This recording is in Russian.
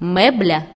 мебля.